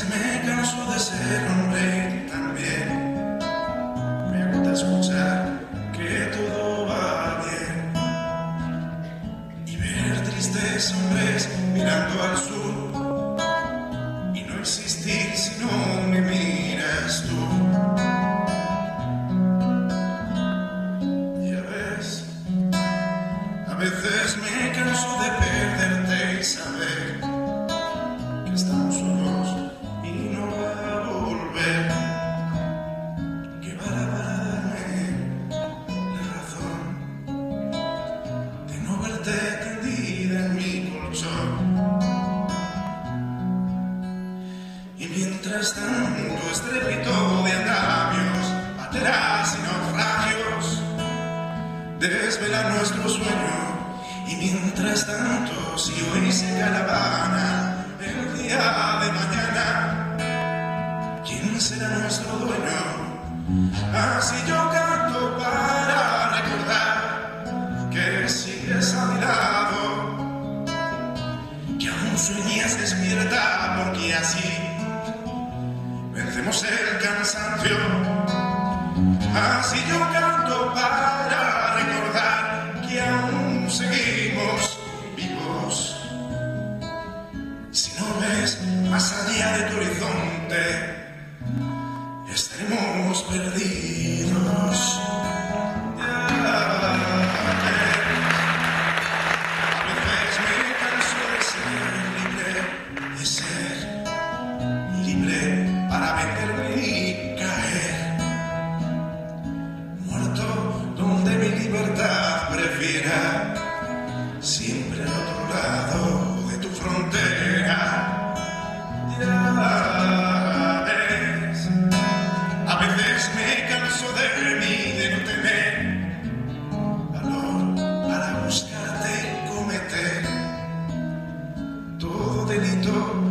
me canso de ser hombre también. Me gusta escuchar que todo va bien y ver tristes hombres mirando al sur. Y mientras tanto estrépito de andamios, baterás y naufragios desvela nuestro sueño. Y mientras tanto, si hoy se Habana, el día de mañana, ¿quién será nuestro dueño? Así yo Así yo canto para recordar que aún seguimos vivos. Si no ves más allá de tu horizonte, estaremos perdidos. A veces siempre al otro lado de tu frontera. Ya ves, a veces me canso de mí, de no tener valor para buscarte y cometer todo delito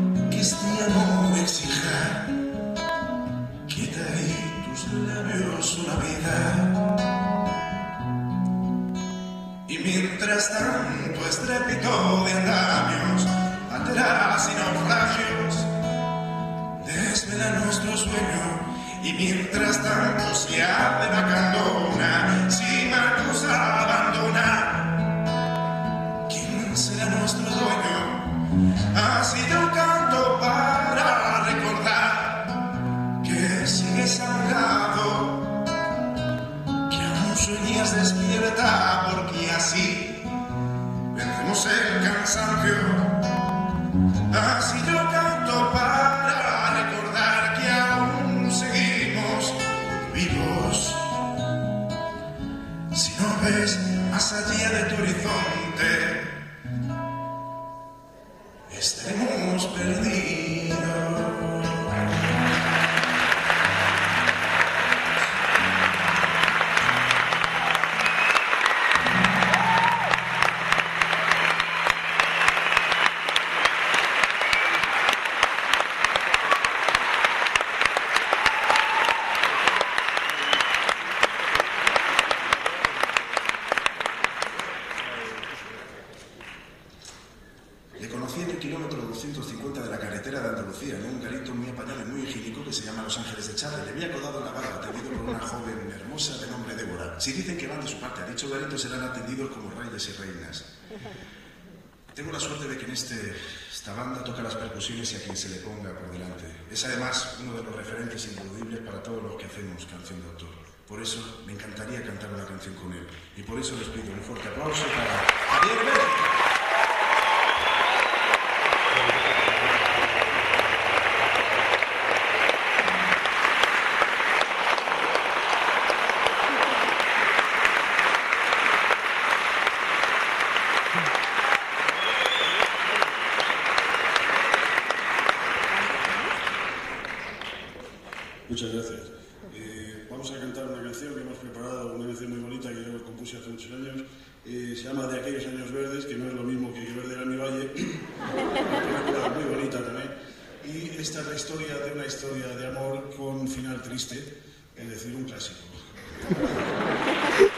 mientras tanto estrépito de andamios, atrás y naufragios, desvela nuestro sueño. Y mientras tanto se abre la candona, si Marcos abandona, ¿quién será nuestro dueño? Así yo de tu horizonte, que se llama Los Ángeles de Chávez. Le había codado en la barba, atendido por una joven hermosa de nombre Débora. Si dicen que van de su parte a dicho garito, serán atendidos como reyes y reinas. Tengo la suerte de que en este, esta banda toca las percusiones y a quien se le ponga por delante. Es además uno de los referentes ineludibles para todos los que hacemos canción de autor. Por eso me encantaría cantar una canción con él. Y por eso les pido un fuerte aplauso para Javier. Muchas gracias. Eh, vamos a cantar una canción que hemos preparado, una canción muy bonita que yo compuse hace muchos años. Eh, se llama De aquellos años verdes, que no es lo mismo que Verde era mi valle. Muy bonita también. Y esta es la historia de una historia de amor con final triste, es decir, un clásico.